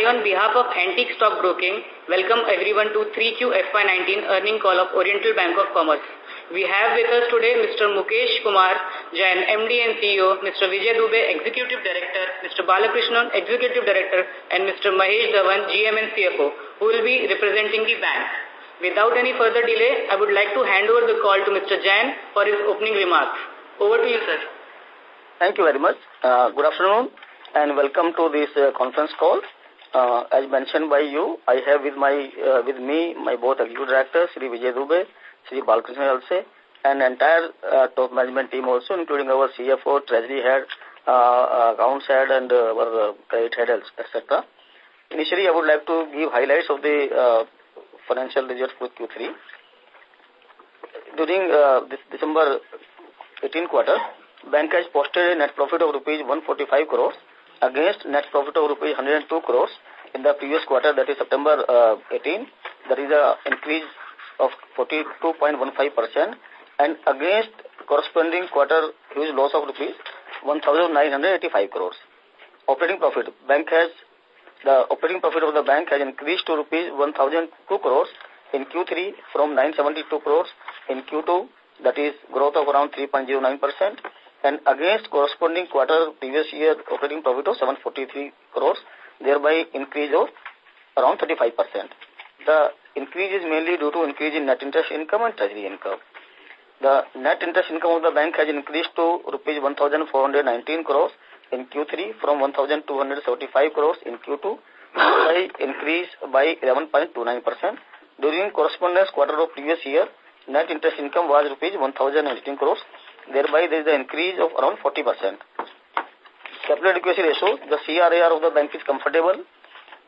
I, on behalf of Antique Stock Broking, welcome everyone to 3Q FY19 earning call of Oriental Bank of Commerce. We have with us today Mr. Mukesh Kumar Jain, MD and CEO, Mr. Vijay Dubey, Executive Director, Mr. Balakrishnan, Executive Director, and Mr. Mahesh Dhawan, GM and CFO, who will be representing the bank. Without any further delay, I would like to hand over the call to Mr. Jain for his opening remarks. Over to you, sir. Thank you very much. Uh, good afternoon and welcome to this uh, conference call. Uh, as mentioned by you, I have with my uh, with me my both executive directors, Sri Vijay Dubey Sri Balkrishna also, and entire uh, top management team also, including our CFO, Treasury Head, uh, uh, Accounts Head, and uh, our uh, Credit Head, etc. Initially, I would like to give highlights of the uh, financial results for Q3. During this December 18 quarter, bank has posted a net profit of rupees 145 crores against net profit of rupees 102 crores in the previous quarter, that is September uh, 18. That is an increase of 42.15% and against corresponding quarter huge loss of rupees 1,985 crores. Operating profit, bank has, the operating profit of the bank has increased to rupees 1,002 crores in Q3 from 972 crores in Q2, that is growth of around 3.09% and against corresponding quarter previous year operating profit of 743 crores, thereby increase of around 35%. The increase is mainly due to increase in net interest income and treasury income. The net interest income of the bank has increased to rupees 1,419 crores in Q3 from 1,275 crores in Q2, by increase by 11.29%. During correspondence quarter of previous year, net interest income was rupees 1,018 crores, thereby there is an increase of around 40%. Capital adequacy ratio, the CRAR of the bank is comfortable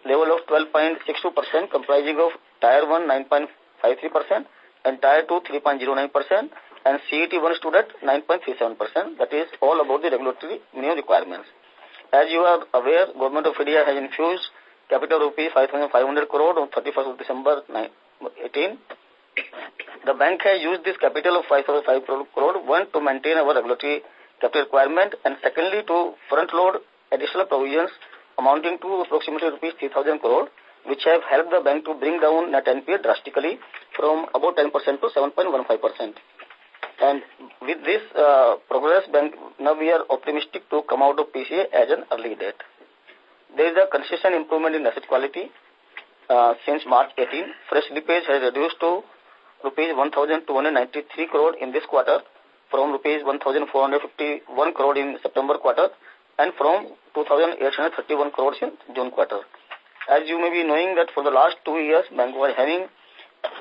level of 12.62% comprising of Tier 1 9.53% and Tier 2 3.09% and CET1 stood at 9.37%. That is all about the regulatory new requirements. As you are aware, Government of India has infused capital rupees 5,500 crore on 31st of December 18. The bank has used this capital of 5,500 crore, one, to maintain our regulatory capital requirement and secondly to front load additional provisions amounting to approximately rupees 3,000 crore, which have helped the bank to bring down net NPA drastically from about 10% to 7.15%. And with this uh, progress, bank, now we are optimistic to come out of PCA as an early date. There is a consistent improvement in asset quality uh, since March 18. Fresh slippage has reduced to rupees 1,293 crore in this quarter from rupees 1,451 crore in September quarter and from 2,831 crores in June quarter. As you may be knowing that for the last two years, bank was having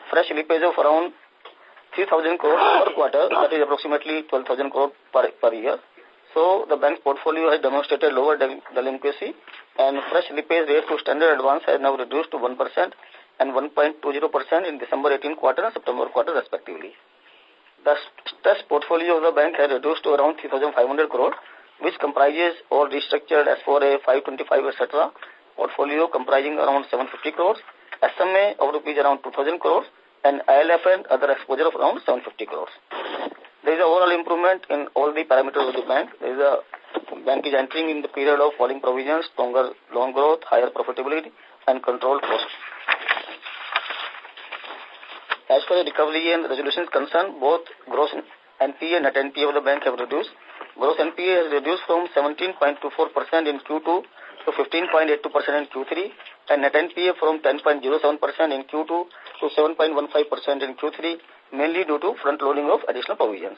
fresh slippage of around 3,000 crores per quarter, that is approximately 12,000 crores per, per year. So the bank's portfolio has demonstrated lower delinquency and fresh slippage rate to standard advance has now reduced to 1% and 1.20% in December 18 quarter and September quarter respectively. The stress portfolio of the bank has reduced to around 3,500 crores which comprises all restructured S4A, 525, etc. Portfolio comprising around 750 crores, SMA of rupees around 2000 crores, and ILF and other exposure of around 750 crores. There is a overall improvement in all the parameters of the bank. There is a bank is entering in the period of falling provisions, stronger loan growth, higher profitability, and controlled costs. As far as recovery and resolution is concerned, both gross NPA and net NPA of the bank have reduced. Gross NPA has reduced from 17.24% in Q2 to 15.82% in Q3 and net NPA from 10.07% in Q2 to 7.15% in Q3 mainly due to front loading of additional provisions.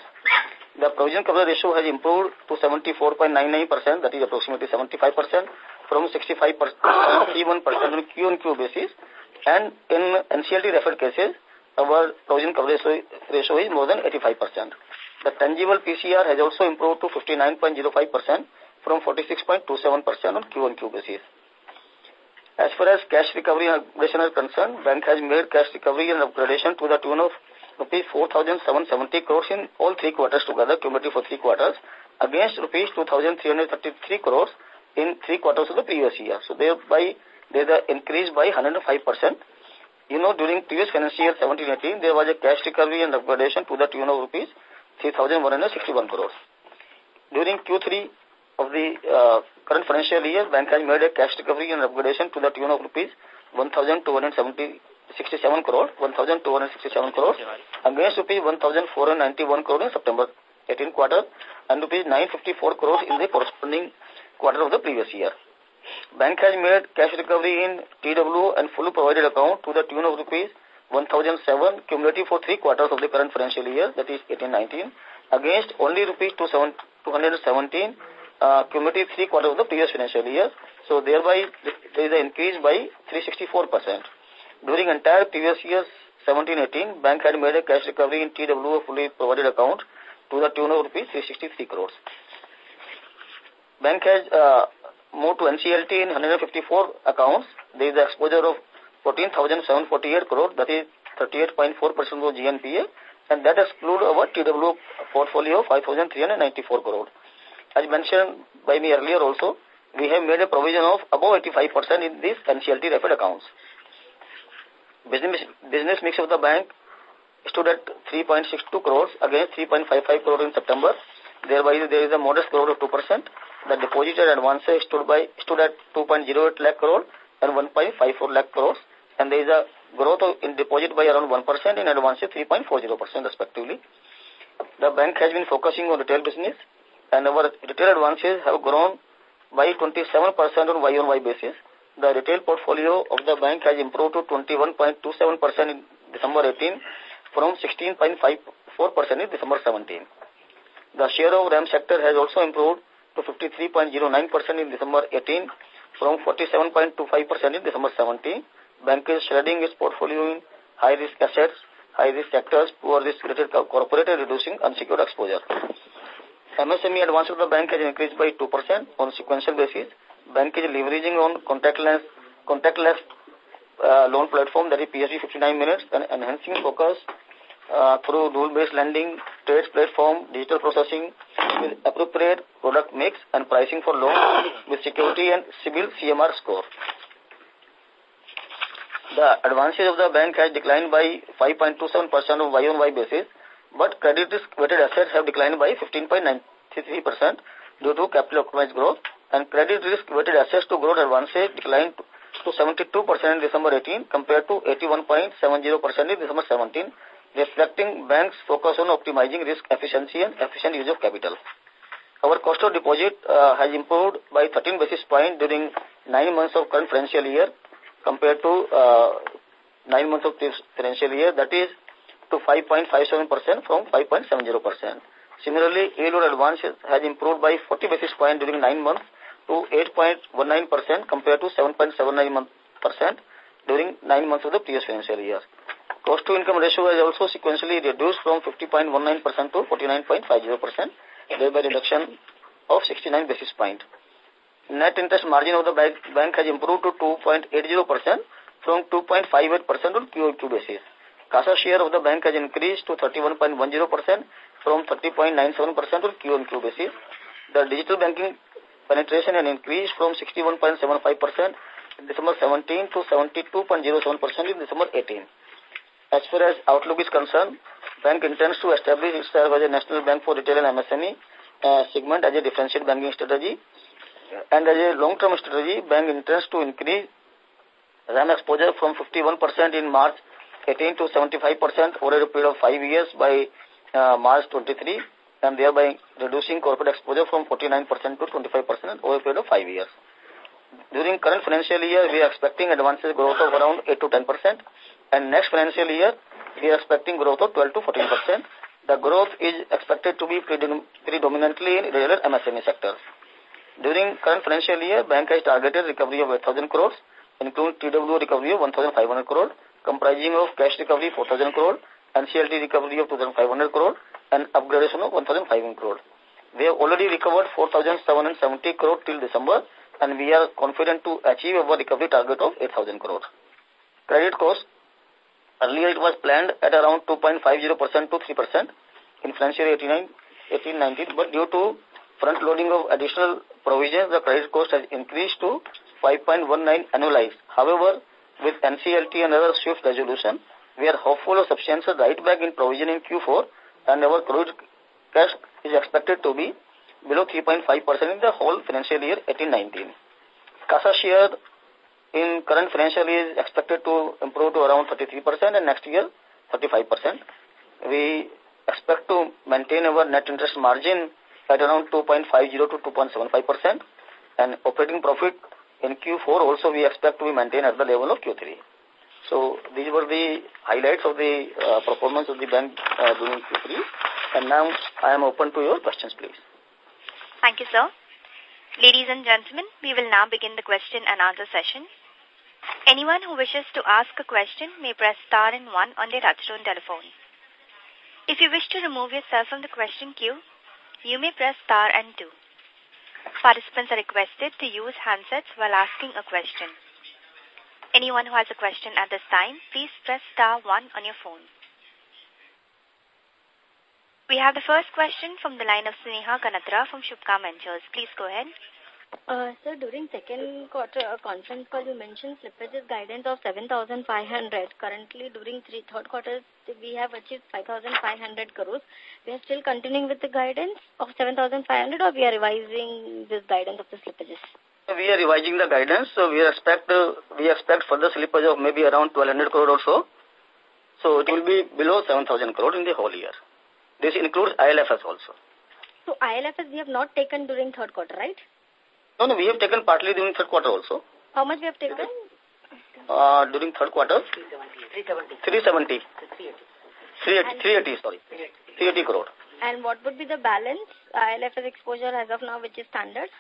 The provision cover ratio has improved to 74.99%, that is approximately 75% from 65% on Q on Q basis. And in NCLT referred cases, our provision coverage ratio is more than 85%. The tangible PCR has also improved to 59.05% from 46.27% on Q1Q basis. As far as cash recovery and upgradation are concerned, bank has made cash recovery and upgradation to the tune of rupees 4,770 crores in all three quarters together, cumulative for three quarters, against rupees 2,333 crores in three quarters of the previous year. So thereby, there's an increase by 105%. You know, during previous financial year 17-18, there was a cash recovery and upgradation to the tune of rupees 3,161 crores. During Q3, of the uh, current financial year, bank has made a cash recovery and upgradation to the tune of rupees 1,267 crore, 1,267 crore against rupees 1,491 crore in September 18 quarter and rupees 954 crores in the corresponding quarter of the previous year. Bank has made cash recovery in TW and fully provided account to the tune of rupees 1007 cumulative for three quarters of the current financial year, that is 18-19, against only rupees 217 uh, cumulative three quarters of the previous financial year. So thereby there is an increase by 364%. During entire previous years 17-18, bank had made a cash recovery in TW fully provided account to the tune of rupees 363 crores. Bank has uh, moved to NCLT in 154 accounts. There is exposure of 14,748 crore, that is 38.4% of GNPA, and that excludes our TW portfolio of 5,394 crore. As mentioned by me earlier also, we have made a provision of above 85% in these NCLT referred accounts. Business, business mix of the bank stood at 3.62 crores against 3.55 crore in September. Thereby, there is a modest growth of 2%. The deposited advances stood by stood at 2.08 lakh crore and 1.54 lakh crores, and there is a growth in deposit by around 1% in advances 3.40% respectively. The bank has been focusing on retail business, and our retail advances have grown by 27% on Y-on-Y basis. The retail portfolio of the bank has improved to 21.27% in December 18 from 16.54% in December 17. The share of RAM sector has also improved to 53.09% in December 18 from 47.25% in December 17. Bank is shredding its portfolio in high-risk assets, high-risk sectors, poor-risk related corporate and reducing unsecured exposure. MSME advance of the bank has increased by 2% on sequential basis. Bank is leveraging on contactless, contactless uh, loan platform that is PSB 59 minutes and enhancing focus uh, through rule-based lending, TReDS platform, digital processing with appropriate product mix and pricing for loans with security and CIBIL CMR score. The advances of the bank has declined by 5.27% on Y-on-Y basis, but credit risk-weighted assets have declined by 15.93% due to capital optimized growth, and credit risk-weighted assets to growth advances declined to 72% in December 18 compared to 81.70% in December 17 reflecting banks' focus on optimizing risk efficiency and efficient use of capital. Our cost of deposit uh, has improved by 13 basis points during nine months of current financial year compared to uh, nine months of this financial year, that is to 5.57% from 5.70%. Similarly, yield advances has improved by 40 basis points during nine months to 8.19% compared to 7.79% during nine months of the previous financial year. Cost to income ratio has also sequentially reduced from 50.19% to 49.50%, thereby reduction of 69 basis points. Net interest margin of the bank, bank has improved to 2.80% from 2.58% on QOQ basis. CASA share of the bank has increased to 31.10% from 30.97% on QOQ basis. The digital banking penetration has increased from 61.75% in December 17 to 72.07% in December 18. As far as outlook is concerned, bank intends to establish itself as a national bank for retail and MSME uh, segment as a differentiated banking strategy. And as a long-term strategy, bank intends to increase RAM exposure from 51% in March 18 to 75% over a period of five years by uh, March 23 and thereby reducing corporate exposure from 49% to 25% over a period of five years. During current financial year, we are expecting advances growth of around 8 to 10%. And next financial year, we are expecting growth of 12 to 14 percent. The growth is expected to be predominantly in rural MSME sectors. During current financial year, bank has targeted recovery of 8,000 crores, including TW recovery of 1,500 crore, comprising of cash recovery 4,000 crore, NCLT recovery of 2,500 crore, and upgradation of 1,500 crore. We have already recovered 4,770 crore till December, and we are confident to achieve our recovery target of 8,000 crore. Credit cost Earlier it was planned at around 2.50% to 3% in financial year 18-19, but due to front loading of additional provisions, the credit cost has increased to 5.19 annualized. However, with NCLT and other swift resolution, we are hopeful of substantial write back in provision in Q4 and our credit cash is expected to be below 3.5% in the whole financial year 18-19. CASA share in current financial is expected to improve to around 33% and next year 35%. We expect to maintain our net interest margin at around 2.50 to 2.75% and operating profit in Q4 also we expect to be maintained at the level of Q3. So these were the highlights of the uh, performance of the bank uh, during Q3. And now I am open to your questions, please. Thank you, sir. Ladies and gentlemen, we will now begin the question and answer session. Anyone who wishes to ask a question may press star and one on their touchtone telephone. If you wish to remove yourself from the question queue, you may press star and two. Participants are requested to use handsets while asking a question. Anyone who has a question at this time, please press star one on your phone. We have the first question from the line of Sneha Kanatra from Shubhkam Ventures. Please go ahead. Uh, sir, during second quarter uh, conference call, you mentioned slippages guidance of 7,500. Currently, during three, third quarter, we have achieved 5,500 crores. We are still continuing with the guidance of 7,500 or we are revising this guidance of the slippages? We are revising the guidance, so we expect uh, we expect further slippage of maybe around 1,200 crore or so. So it will be below 7,000 crore in the whole year. This includes ILFS also. So ILFS we have not taken during third quarter, right? No, no, we have taken partly during third quarter also. How much we have taken? Uh, during third quarter? 370. 370. 380. 380, sorry. 380 crore. And what would be the balance ILFS exposure as of now, which is standard?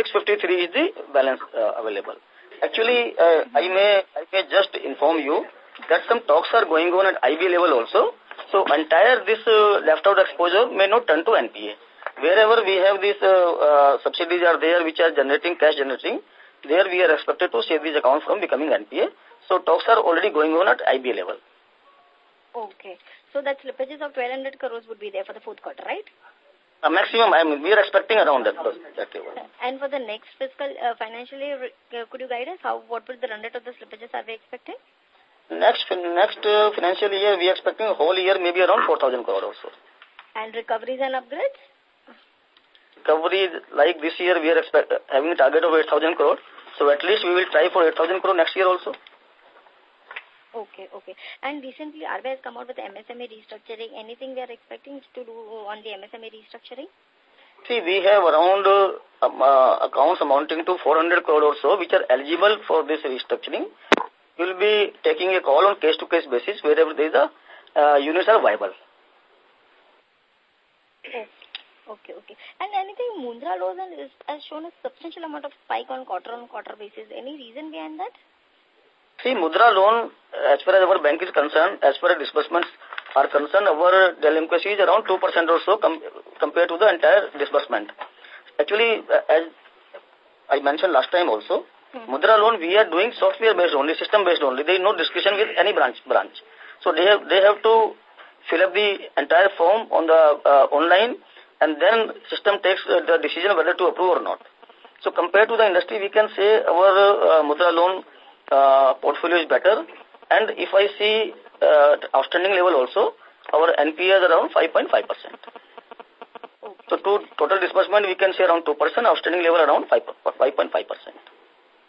653 is the balance uh, available. Actually, uh, I may I may just inform you that some talks are going on at IB level also. So entire this uh, left out exposure may not turn to NPA. Wherever we have these uh, uh, subsidies are there which are generating cash generating, there we are expected to save these accounts from becoming NPA. So talks are already going on at IB level. Okay. So that slippages of 1200 crores would be there for the fourth quarter, right? A maximum, I mean, we are expecting around that, that. And for the next fiscal uh, financial year, uh, could you guide us how what would the run rate of the slippages are we expecting? Next next uh, financial year, we are expecting a whole year maybe around 4,000 crore also. And recoveries and upgrades? Recovery, like this year, we are expect, having a target of 8,000 crore. So at least we will try for 8,000 crore next year also. Okay, okay. And recently, RBI has come out with MSME restructuring. Anything we are expecting to do on the MSME restructuring? See, we have around uh, uh, accounts amounting to 400 crore or so, which are eligible for this restructuring. We will be taking a call on case-to-case -case basis wherever there is a uh, units are viable. Okay. Okay, okay. And anything Mudra loans has shown a substantial amount of spike on quarter-on-quarter basis. Any reason behind that? See, Mudra loan, as far as our bank is concerned, as far as disbursements are concerned, our delinquency is around 2% or so com compared to the entire disbursement. Actually, uh, as I mentioned last time also, hmm. Mudra loan, we are doing software-based only, system-based only. There is no discussion with any branch. branch. So they have, they have to fill up the entire form on the uh, online and then system takes uh, the decision whether to approve or not. So compared to the industry, we can say our uh, Mudra loan uh, portfolio is better. And if I see uh, outstanding level also, our NPA is around 5.5%. So to total disbursement, we can say around 2%, outstanding level around 5.5%.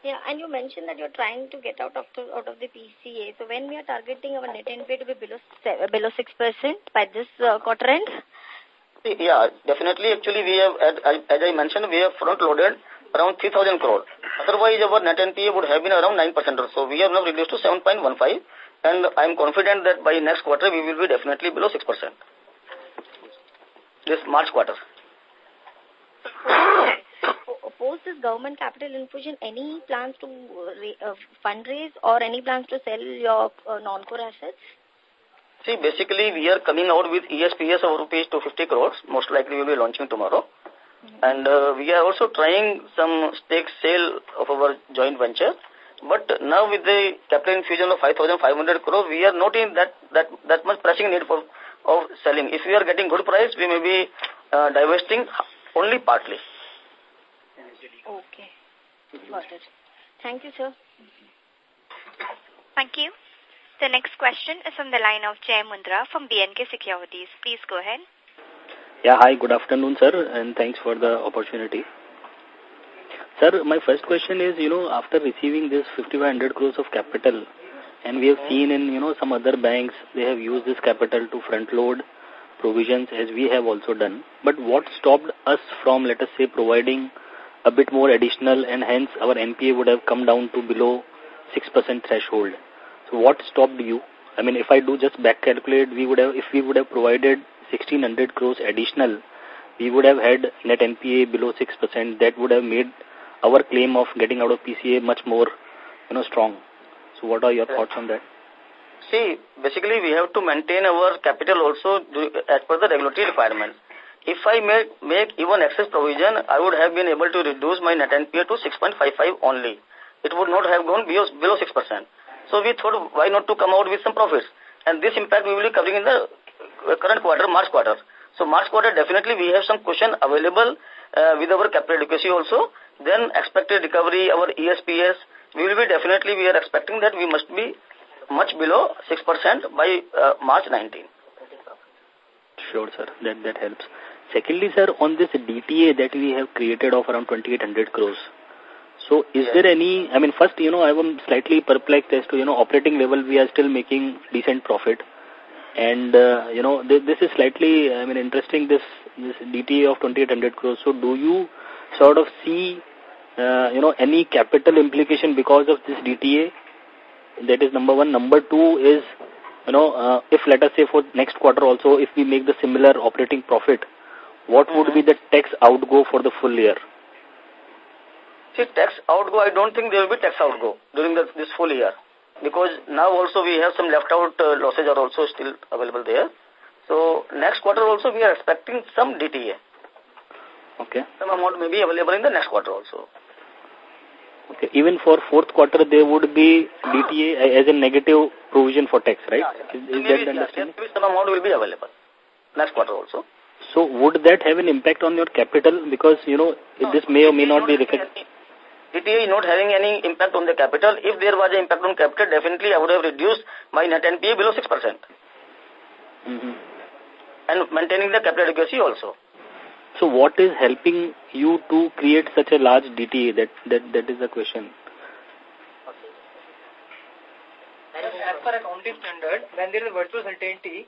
Yeah, and you mentioned that you're trying to get out of the, out of the PCA. So when we are targeting our net NPA to be below below 6% by this uh, quarter end? Yeah, definitely. Actually, we have, as I mentioned, we have front-loaded around 3,000 crore. Otherwise, our net NPA would have been around 9% or so. We have now reduced to 7.15 and I am confident that by next quarter we will be definitely below 6%. This March quarter. Post this government capital infusion, any plans to uh, fundraise or any plans to sell your uh, non-core assets? See, basically we are coming out with ESPS of rupees 250 crores. Most likely we will be launching tomorrow. And uh, we are also trying some stake sale of our joint venture. But now with the capital infusion of 5,500 crore, we are not in that, that, that much pressing need for of selling. If we are getting good price, we may be uh, divesting only partly. Okay. Got it. Thank you, sir. Thank you. The next question is from the line of Jay Mundra from B&K Securities. Please go ahead. Yeah, hi, good afternoon, sir, and thanks for the opportunity. Sir, my first question is, you know, after receiving this 5500 crores of capital, and we have seen in, you know, some other banks, they have used this capital to front load provisions as we have also done. But what stopped us from, let us say, providing a bit more additional and hence our NPA would have come down to below 6% threshold. What stopped you? I mean, if I do just back calculate, we would have, if we would have provided 1600 crores additional, we would have had net NPA below 6%. That would have made our claim of getting out of PCA much more, you know, strong. So what are your thoughts on that? See, basically we have to maintain our capital also as per the regulatory requirements. If I make, make even excess provision, I would have been able to reduce my net NPA to 6.55 only. It would not have gone below, below 6%. So we thought, why not to come out with some profits? And this impact we will be covering in the current quarter, March quarter. So March quarter, definitely we have some cushion available uh, with our capital adequacy also. Then expected recovery, our ESPS, we will be definitely, we are expecting that we must be much below 6% by uh, March 19. Sure, sir. That, that helps. Secondly, sir, on this DTA that we have created of around 2800 crores, so is there any, I mean, first, you know, I am slightly perplexed as to, you know, operating level, we are still making decent profit. And, uh, you know, th this is slightly, I mean, interesting, this, this DTA of 2800 crores. So do you sort of see uh, you know, any capital implication because of this DTA? That is number one. Number two is, you know, uh, if let us say for next quarter also, if we make the similar operating profit, what would be the tax outgo for the full year? See, tax outgo, I don't think there will be tax outgo during the, this full year. Because now also we have some left out uh, losses are also still available there. So next quarter also we are expecting some DTA. Okay. Some amount may be available in the next quarter also. Okay. Even for fourth quarter, there would be DTA as a negative provision for tax, right? Yeah, Is, is maybe, that yeah, understanding? some amount will be available next quarter also. So would that have an impact on your capital? Because, you know, No, this may or may not be having reflected. DTA is not having any impact on the capital. If there was an impact on capital, definitely I would have reduced my net NPA below 6%. Mm -hmm. And maintaining the capital adequacy also. So what is helping you to create such a large DTA? That, that, that is the question. As per accounting standard, when there is a virtual certainty,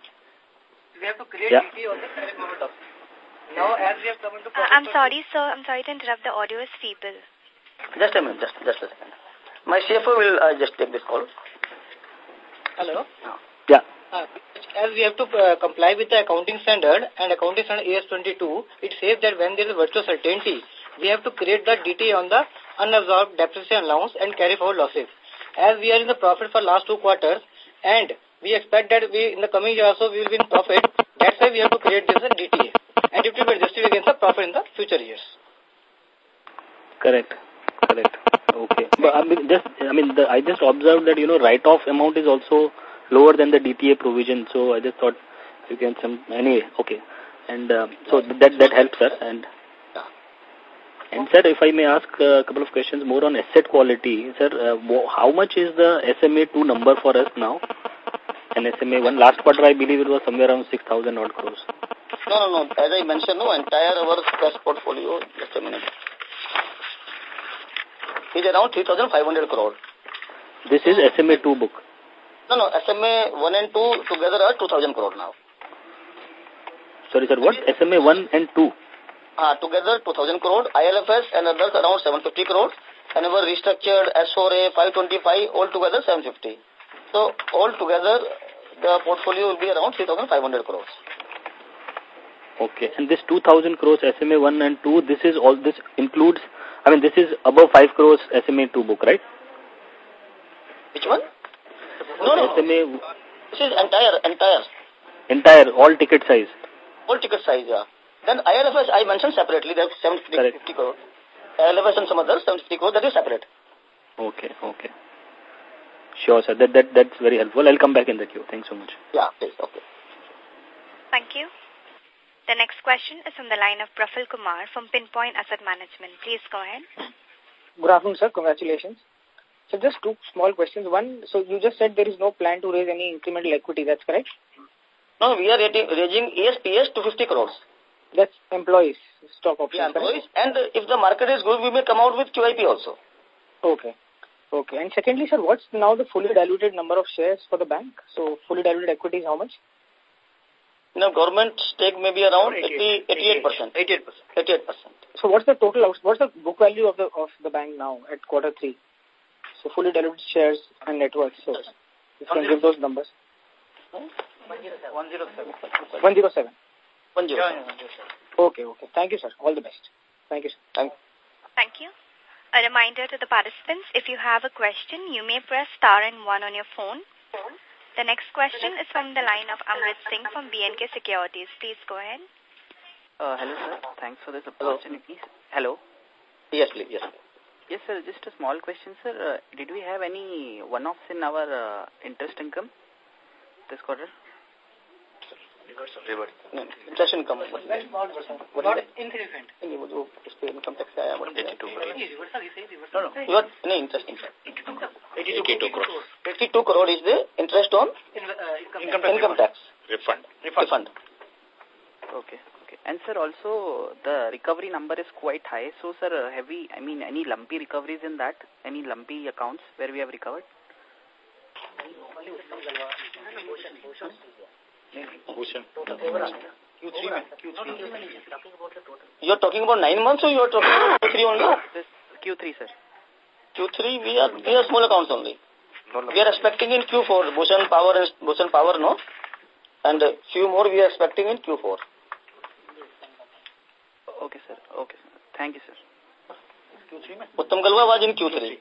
we have to create Yeah. DTA on the correct moment of. Now, as we have come into Uh, I'm sorry, sir. I'm sorry to interrupt. The audio is feeble. Just a minute, just, just a second. My CFO will uh, just take this call. Hello. Yeah. Uh, as we have to uh, comply with the accounting standard and accounting standard AS22, it says that when there is virtual certainty, we have to create the DTA on the unabsorbed depreciation allowance and carry forward losses. As we are in the profit for last two quarters and we expect that we in the coming year also we will be in profit, that's why we have to create this as DTA. And it will be adjusted against the profit in the future years. Correct. Correct. Okay. But I mean, just, I mean, the, I just observed that, you know, write-off amount is also lower than the DTA provision. So I just thought you can some, anyway, okay. And uh, so that, that helps, sir. And, and sir, if I may ask a couple of questions more on asset quality. Sir, uh, how much is the SMA2 number for us now? And SMA1, last quarter I believe it was somewhere around 6,000 odd crores. No, no, no. As I mentioned, no, entire our cash portfolio, just a minute, is around 3,500 crore. This is SMA2 book. No, no, SMA 1 and 2 together are 2,000 crore now. Sorry, sir, what? SMA 1 and 2. Uh, together 2,000 crore, ILFS and others around 750 crore, and our restructured S4A 525 all together 750. So all together the portfolio will be around 3,500 crores. Okay, and this 2,000 crores SMA 1 and 2, this is all, this includes, I mean, this is above 5 crores SMA 2 book, right? Which one? No, no, SMA, this is entire, entire, entire, all ticket size. all ticket size, yeah. Then ILFS I mentioned separately, that's 750 Correct. 50 crore. ILFS and some others, 750 crore, that is separate. Okay, okay. Sure, sir. That, that, that's very helpful. I'll come back in the queue. Thanks so much. Yeah, please, okay. Thank you. The next question is from the line of Praful Kumar from Pinpoint Asset Management. Please go ahead. Good afternoon, sir. Congratulations. So just two small questions. One, so you just said there is no plan to raise any incremental equity. That's correct? No, we are rating, raising ESPS to 50 crores. That's employees stock options. Yeah, employees. And if the market is good, we may come out with QIP also. Okay. Okay. And secondly, sir, what's now the fully diluted number of shares for the bank? So fully diluted equity is how much? Now, government stake may be around 88, 88%. 88%. 88%. So what's the total, what's the book value of the of the bank now at quarter three? So fully diluted shares and net worth. So you can give those numbers. 107. 107. 107. Okay, okay. Thank you, sir. All the best. Thank you, sir. Thank you. Thank you. A reminder to the participants, if you have a question, you may press star and one on your phone. The next question is from the line of Amrit Singh from B&K Securities. Please go ahead. Uh, hello, sir. Thanks for this opportunity. Hello. Yes, please. Yes. Yes, sir. Just a small question, sir. Uh, did we have any one-offs in our uh, interest income this quarter? Reverse. No, interest income. What is that? What is that? Insignificant. income tax आया what is that? 82 crore. No, no. You are, no, interest income. 82 crore. 82 crore is the interest on income, tax. Income tax. Refund. Refund. Okay. Okay. And sir, also the recovery number is quite high. So, sir, uh, have we, I mean, any lumpy recoveries in that? Any lumpy accounts where we have recovered? You are talking about nine months or you are talking about Q3 only? This Q3, sir. Q3, we are, we are small accounts only. We are expecting in Q4, Bhushan Power and Bhushan Power, no? And a few more we are expecting in Q4. Okay, sir. Okay, sir. Thank you, sir. Uttam Galva was in Q3.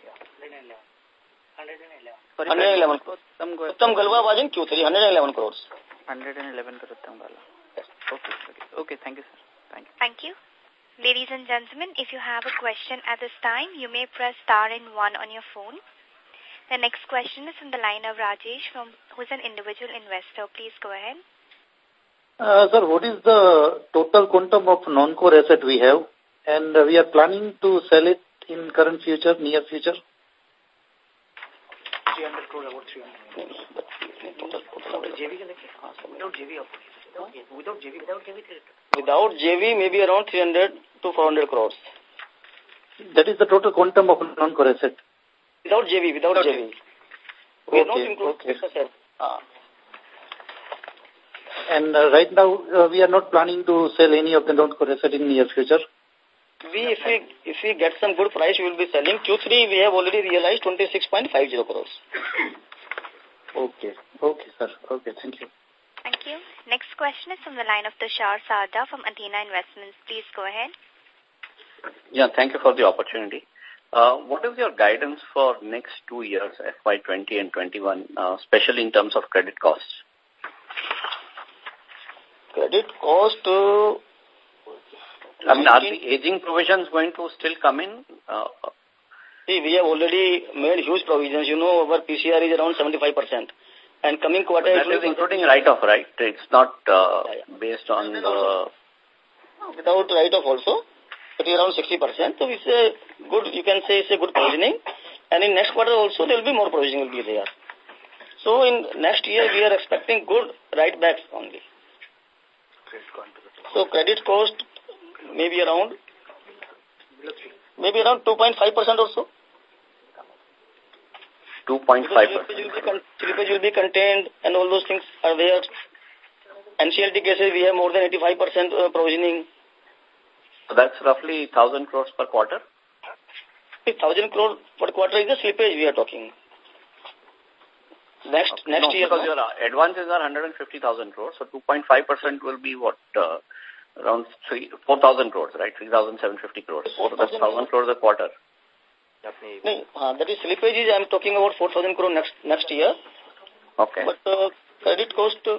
111 crores. Uttam Galva was in Q3, 111 crores. 111 crores Uttam Galva. Yes. Okay, okay. Okay, thank you, sir. Thank you. Thank you. Ladies and gentlemen, if you have a question at this time, you may press star and one on your phone. The next question is from the line of Rajesh, from who's an individual investor. Please go ahead. Uh, sir, what is the total quantum of non-core asset we have? And uh, we are planning to sell it in current future, near future? 300 crore, about 300 Without JV, without JV, without JV, Without JV, maybe around 300 to 400 crores. That is the total quantum of non-core asset? Without JV, without okay. JV. We okay, not including okay. asset. Ah. And uh, right now, uh, we are not planning to sell any of the non-core asset in near future? We, if we, if we get some good price, we will be selling. Q3, we have already realized 26.50 crores. Okay. Okay, sir. Okay, thank you. Thank you. Next question is from the line of Tushar Sarda from Athena Investments. Please go ahead. Yeah, thank you for the opportunity. Uh, what is your guidance for next two years, FY20 and 21, uh, especially in terms of credit costs? Credit cost... Uh, I mean, are the aging provisions going to still come in? Uh, See, we have already made huge provisions. You know, our PCR is around 75%. And coming quarter... That is including write-off, right? It's not uh, yeah, yeah. based on the... Without write-off also. It is around 60%. So it's a good, you can say it's a good provisioning. And in next quarter also, there will be more provisioning will be there. So in next year, we are expecting good write-backs only. So credit cost maybe around maybe around 2.5% or so. 2.5%. Slippage will be contained and all those things are there. NCLT cases, we have more than 85% uh, provisioning. So that's roughly 1,000 crores per quarter? 1,000 crores per quarter is the slippage we are talking. Next okay. next no, year. Because your advances are 150,000 crores, so 2.5% will be what? Uh, around 4,000 crores, right? 3,750 crores. So that's 1,000 crores a quarter. No, uh, that is slippage is I'm talking about 4,000 crore next next year. Okay. But uh, credit cost... Uh,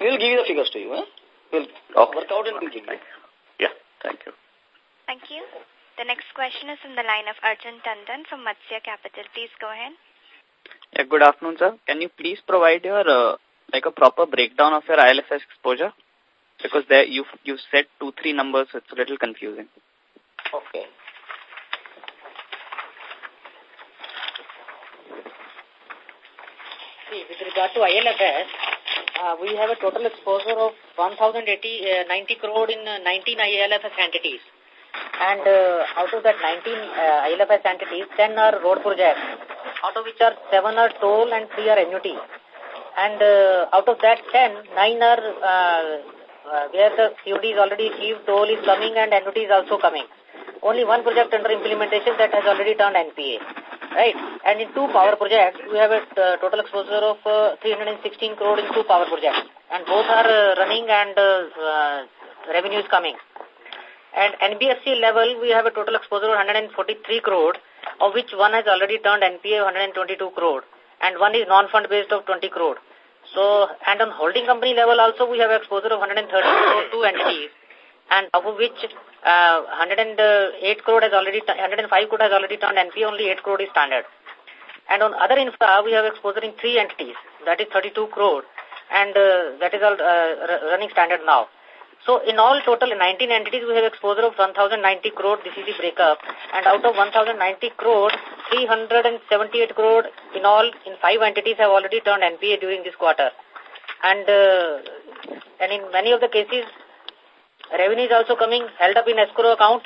We'll give you the figures to you. We'll okay. work out and we'll give you. Yeah, thank you. Thank you. The next question is from the line of Arjun Tandan from Matsya Capital. Please go ahead. Yeah, good afternoon, sir. Can you please provide your uh, like a proper breakdown of your ILFS exposure? Because there you you said two three numbers, it's a little confusing. Okay. See, with regard to ILFS, uh, we have a total exposure of 1,090 uh, crore in 19 ILFS entities. And uh, out of that 19 uh, ILFS entities, 10 are road projects, out of which are 7 are toll and 3 are annuity. And uh, out of that 10, 9 are uh, uh, where the COD is already achieved, toll is coming and annuity is also coming. Only one project under implementation that has already turned NPA. Right? And in two power projects, we have a uh, total exposure of uh, 316 crore in two power projects. And both are running and revenue is coming. And NBFC level, we have a total exposure of 143 crore, of which one has already turned NPA 122 crore, and one is non-fund based of 20 crore. So, and on holding company level also, we have exposure of 130 crore, two entities, and of which uh, 108 crore has already, 105 crore has already turned NPA, only 8 crore is standard. And on other infra, we have exposure in three entities, that is 32 crore, and uh, that is all uh, running standard now. So in all total 19 entities we have exposure of 1090 crore, this is the breakup. And out of 1090 crore, 378 crore in all in five entities have already turned NPA during this quarter. And, uh, and in many of the cases revenue is also coming held up in escrow account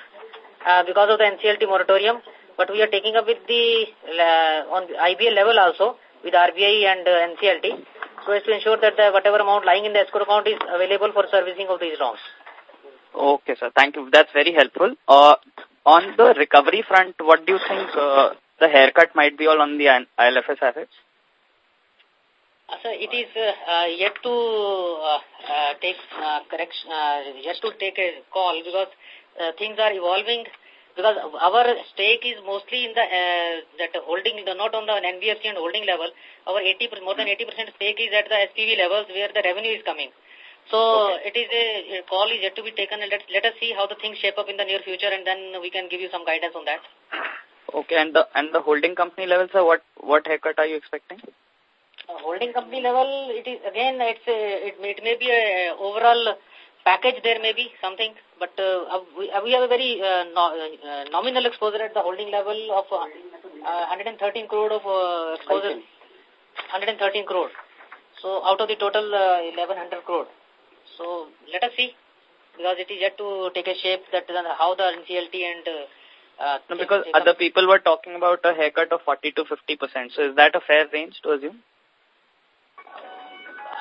uh, because of the NCLT moratorium. But we are taking up with the uh, on IBA level also with RBI and uh, NCLT so as to ensure that the, whatever amount lying in the escrow account is available for servicing of these loans. Okay, sir. Thank you. That's very helpful. Uh, on the recovery front, what do you think uh, the haircut might be all on the ILFS assets? Uh, sir, it is uh, uh, yet to uh, uh, take uh, correction, uh, yet to take a call because uh, things are evolving because our stake is mostly in the uh, that holding, not on the NBFC and holding level. Our 80 more than 80 percent stake is at the SPV levels where the revenue is coming. So okay. it is a, a call is yet to be taken, and let let us see how the things shape up in the near future, and then we can give you some guidance on that. Okay, and the and the holding company levels, sir, what what haircut are you expecting? Uh, holding company level, it is again, it's a, it, it may be a overall package there may be something, but uh, we, we have a very uh, no, uh, nominal exposure at the holding level of uh, 113 crore of uh, exposure, 113 crore. So out of the total uh, 1100 crore. So let us see, because it is yet to take a shape that uh, how the NCLT and uh, no, because other people were talking about a haircut of 40 to 50 percent. So is that a fair range to assume?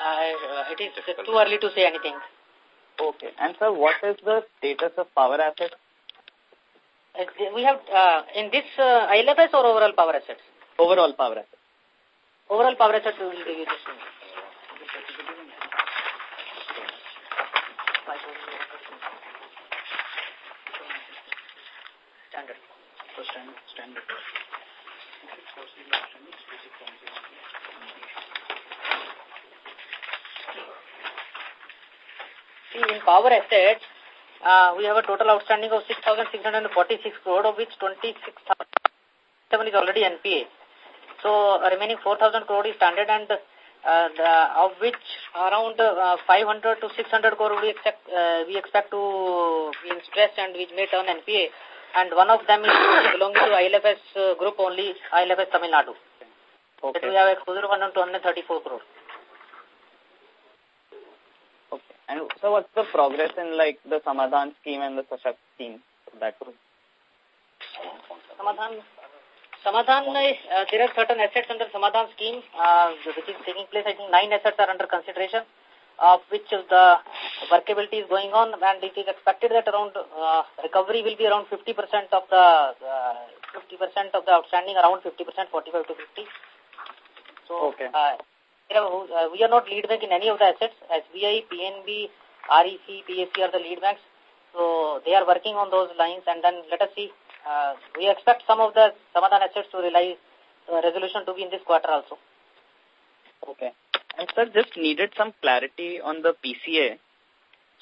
Uh, it is too early to say anything. Okay. And sir, what is the status of power assets? Uh, we have, uh, in this uh, ILFS or overall power assets? Overall power assets. Overall power assets we will give you this one. Standard. So standard. standard. See, in power assets, uh, we have a total outstanding of 6,646 crore, of which 26,007 is already NPA. So, uh, remaining 4,000 crore is standard and uh, the, of which around uh, 500 to 600 crore we expect, uh, we expect to be in stress and which may turn NPA. And one of them is belonging to ILFS uh, group only, ILFS Tamil Nadu. Okay. That we have exposure of 234 crore. And so what's the progress in like the Samadhan scheme and the Sashakt scheme? That was Samadhan, Samadhan, uh, there are certain assets under Samadhan scheme, uh, which is taking place. I think nine assets are under consideration, of which the workability is going on, and it is expected that around uh, recovery will be around 50% of the 50% uh, of the outstanding, around 50%, 45 to 50. So, okay. Uh, we are not lead bank in any of the assets. SBI, PNB, REC, PFC are the lead banks. So they are working on those lines and then let us see. Uh, we expect some of the Samadhan assets to realize uh, resolution to be in this quarter also. Okay. And sir, just needed some clarity on the PCA.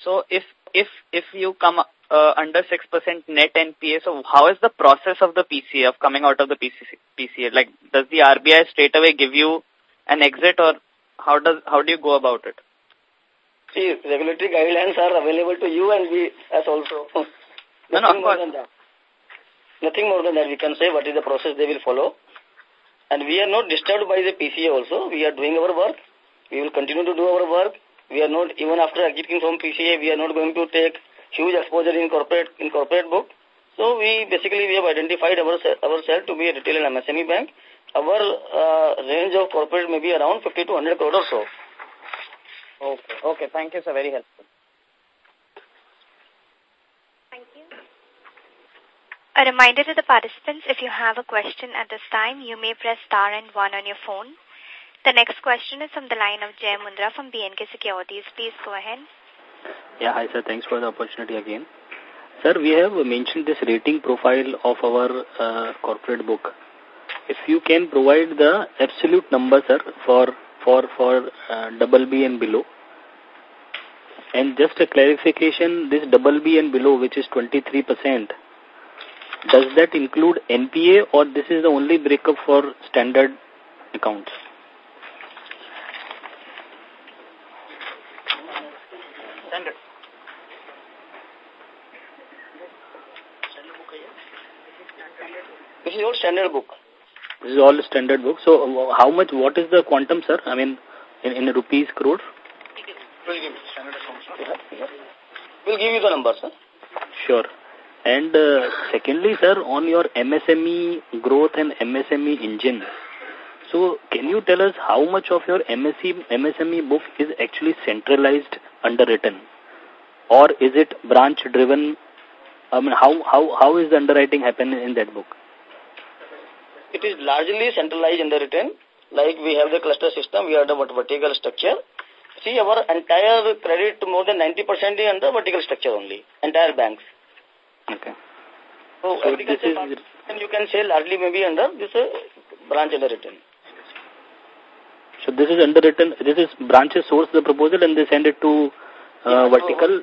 So if if if you come uh, under 6% net NPA, so how is the process of the PCA, of coming out of the? PCA? Like, does the RBI straight away give you an exit or how does how do you go about it? See, regulatory guidelines are available to you and we as also. no, no, more than that. Nothing more than that. We can say what is the process they will follow. And we are not disturbed by the PCA also. We are doing our work. We will continue to do our work. We are not, even after exiting from PCA, we are not going to take huge exposure in corporate, in corporate book. So we basically, we have identified our, ourselves to be a retail and MSME bank. Our uh, range of corporate may be around 50 to 100 crore or so. Okay, okay. Thank you, sir. Very helpful. Thank you. A reminder to the participants, if you have a question at this time, you may press star and one on your phone. The next question is from the line of Jay Mundra from B&K Securities. Please go ahead. Yeah, hi sir. Thanks for the opportunity again. Sir, we have mentioned this rating profile of our uh, corporate book. If you can provide the absolute number, sir, for for for uh, double B and below. And just a clarification, this double B and below, which is 23%, does that include NPA or this is the only breakup for standard accounts? Standard. This is your standard book. This is all standard book. So how much, what is the quantum, sir? I mean, in, in rupees crore? We'll give, we'll give you the number, sir. Sure. And uh, secondly, sir, on your MSME growth and MSME engine, so can you tell us how much of your MSE, MSME book is actually centralized underwritten? Or is it branch driven? I mean, how, how, how is the underwriting happen in that book? It is largely centralized underwritten. Like we have the cluster system, we have the vertical structure. See, our entire credit, more than 90% is under vertical structure only, entire banks. Okay. So, So agriculture is- part, you can say largely maybe under this uh, branch underwritten. So this is underwritten, this is branches source the proposal and they send it to uh, Yeah, vertical.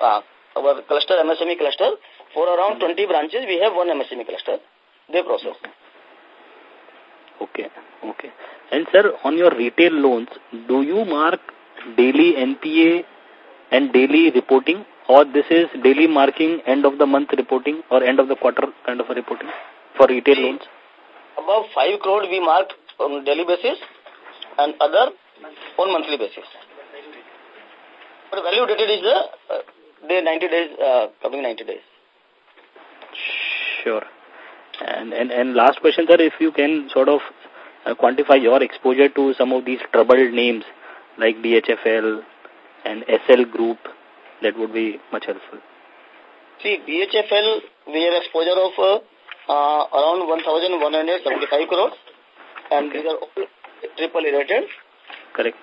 Uh, our cluster, MSME cluster, for around 20 branches, we have one MSME cluster. They process. Okay, okay. Okay. And sir, on your retail loans, do you mark daily NPA and daily reporting or this is daily marking, end of the month reporting or end of the quarter kind of a reporting for retail loans? Above 5 crore we mark on daily basis and other on monthly basis. But value dated is the uh, day 90 days, uh, coming 90 days. Sure. And, and, and last question, sir, if you can sort of uh, quantify your exposure to some of these troubled names like DHFL and Essel Group, that would be much helpful. See, DHFL, we have exposure of uh, uh, around 1,175 crores and these are all triple rated. Correct.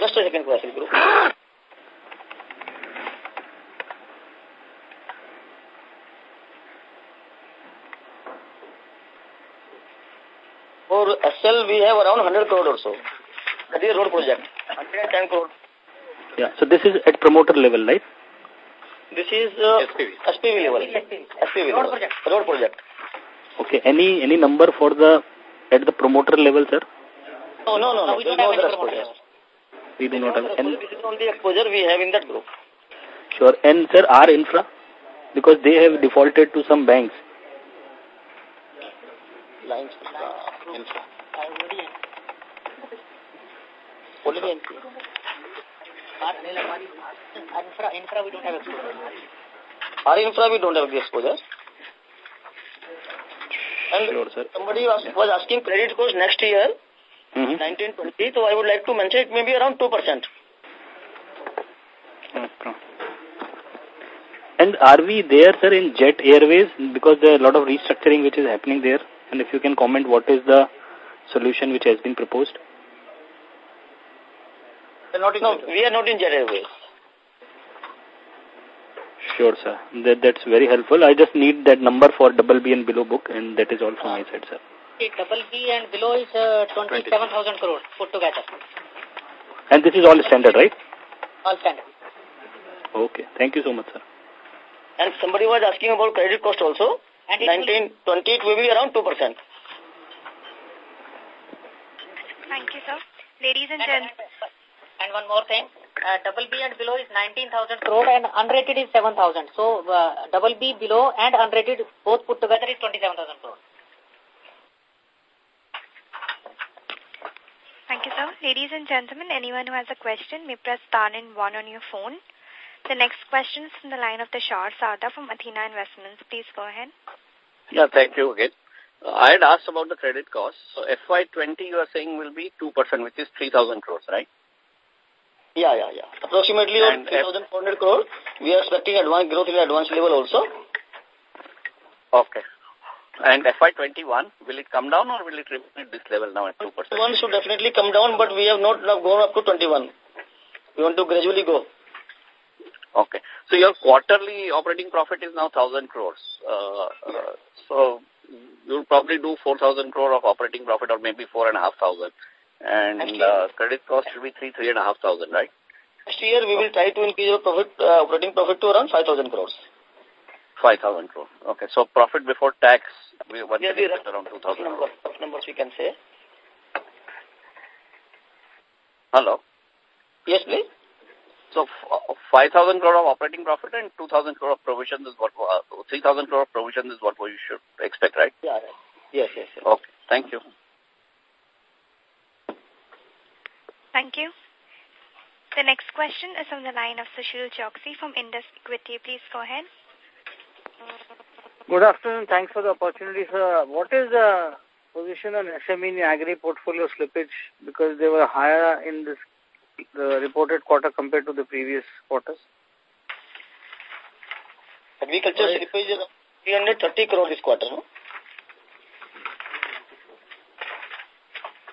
Just a second, Kwasil Group. For we have around 100 crore or so. That is road project. 110 crore. Yeah, so this is at promoter level, right? This is uh, SPV. level. SPV, level. Road project. Okay, any any number for the at the promoter level, sir? No, no, no, no. we There is don't no have other any exposure. We do not have. And, This is only exposure we have in that group. sure. And sir, our infra, because they have defaulted to some banks. Lines. Infra. Already NPA. Infra, infra we don't have exposure. Our infra, we don't have the exposure. And Sure, sir. somebody was, was asking credit cost next year, Mm -hmm. 1920, so I would like to mention it may be around 2%. Okay. And are we there, sir, in Jet Airways? Because there are a lot of restructuring which is happening there. And if you can comment, what is the solution which has been proposed? Not no, we are not in Jet Airways. Sure, sir. That, that's very helpful. I just need that number for double B and below book, and that is all from my side, sir. Double B and below is uh, 27,000 crores put together. And this is all standard, right? All standard. Okay. Thank you so much, sir. And somebody was asking about credit cost also. And it 1920, it will be around 2%. Thank you, sir. Ladies and gentlemen. And one more thing, uh, double B and below is 19,000 crore and unrated is 7,000. So, uh, double B below and unrated both put together is 27,000 crore. Thank you, sir. Ladies and gentlemen, anyone who has a question may press star and one on your phone. The next question is from the line of the Shah Sada from Athena Investments. Please go ahead. Yeah, thank you again. I had asked about the credit cost. So FY20 you are saying will be 2%, which is 3,000 crores, right? Yeah, yeah, yeah. Approximately 3,400 crores. We are expecting advance growth in the advance level also. Okay. And FY21, will it come down or will it remain at this level now at 2%? One should definitely come down, but we have not gone up to 21. We want to gradually go. Okay. So your quarterly operating profit is now 1,000 crores. Uh, uh, so you'll probably do 4,000 crore of operating profit or maybe 4,500. And uh, credit cost should be 3, 3,500, right? Next year we will try to increase our profit, uh, operating profit to around 5,000 crores. 5,000 crore. Okay. So profit before tax, we one yeah, around 2,000 number, numbers we can say. Hello? Yes, please. So uh, 5,000 crore of operating profit and 2,000 crore of provisions is what, uh, 3,000 crore of provisions is what we should expect, right? Yeah, right. Yes, yes, yes. Okay. Thank you. Thank you. The next question is on the line of Sushil Choksey from Indus Equity. Please go ahead. Good afternoon. Thanks for the opportunity, sir. What is the position on SME in the agri portfolio slippage? Because they were higher in this the reported quarter compared to the previous quarters. Agriculture right. slippage is 330 crore this quarter, no?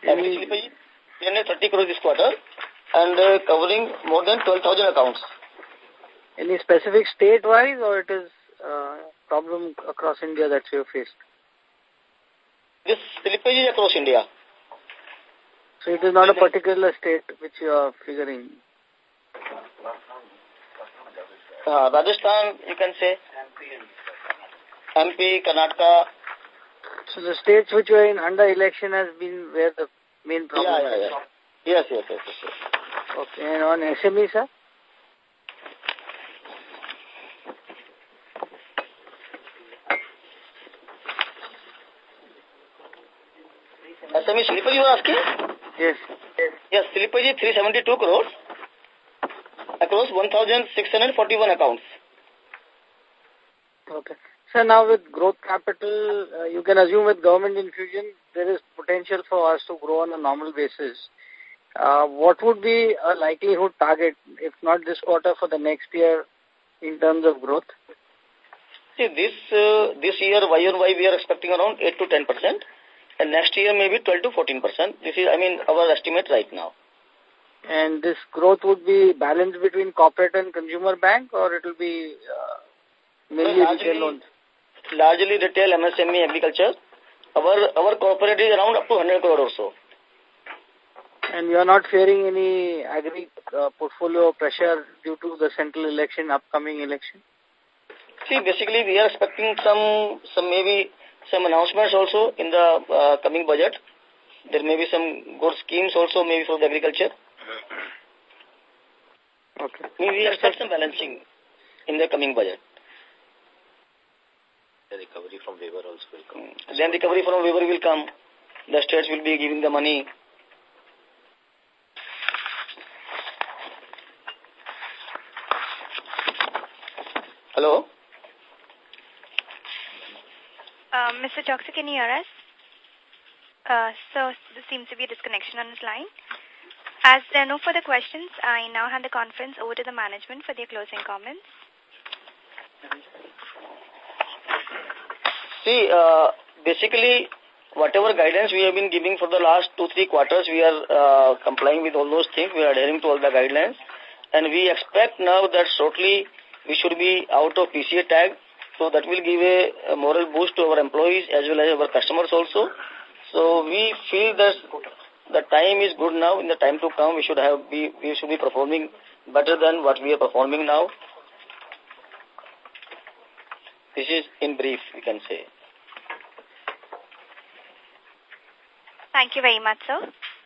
Agri slippage 330 crore this quarter and uh, covering more than 12,000 accounts. Any specific state-wise or it is uh, problem across India that you have faced? This slippage is across India. So it is not a particular state which you are figuring? Uh, Rajasthan, you can say. MP, Karnataka. So the states which were in under election has been where the main problem yeah, yeah, yeah. Yes, yes, yes, yes, yes. Okay, and on SME, sir? SME slippage you are asking? Yes. Yes, slippage is 372 crores across 1,641 accounts. Okay. So now with growth capital, uh, you can assume with government infusion, there is potential for us to grow on a normal basis. Uh, what would be a likelihood target, if not this quarter, for the next year in terms of growth? See, this uh, this year, Y on Y, we are expecting around 8 to 10 percent. And next year, maybe 12 to 14 percent. This is, I mean, our estimate right now. And this growth would be balanced between corporate and consumer bank, or it will be uh, mainly largely, retail loans? Largely retail, MSME, agriculture. Our our corporate is around up to 100 crore or so. And you are not fearing any agri uh, portfolio pressure due to the central election, upcoming election? See, basically we are expecting some, some maybe some announcements also in the uh, coming budget. There may be some good schemes also maybe for the agriculture. Okay. Maybe We expect some balancing in the coming budget. The recovery from waiver also will come. Then recovery from waiver will come. The states will be giving the money. Hello? Mr. Choksey, can you hear us? Uh, so there seems to be a disconnection on his line. As there are no further questions, I now hand the conference over to the management for their closing comments. See, uh, basically, whatever guidance we have been giving for the last two, three quarters, we are uh, complying with all those things. We are adhering to all the guidelines. And we expect now that shortly we should be out of PCA tag. So that will give a, a moral boost to our employees as well as our customers also. So we feel that the time is good now. In the time to come, we should have be we should be performing better than what we are performing now. This is in brief, we can say. Thank you very much, sir.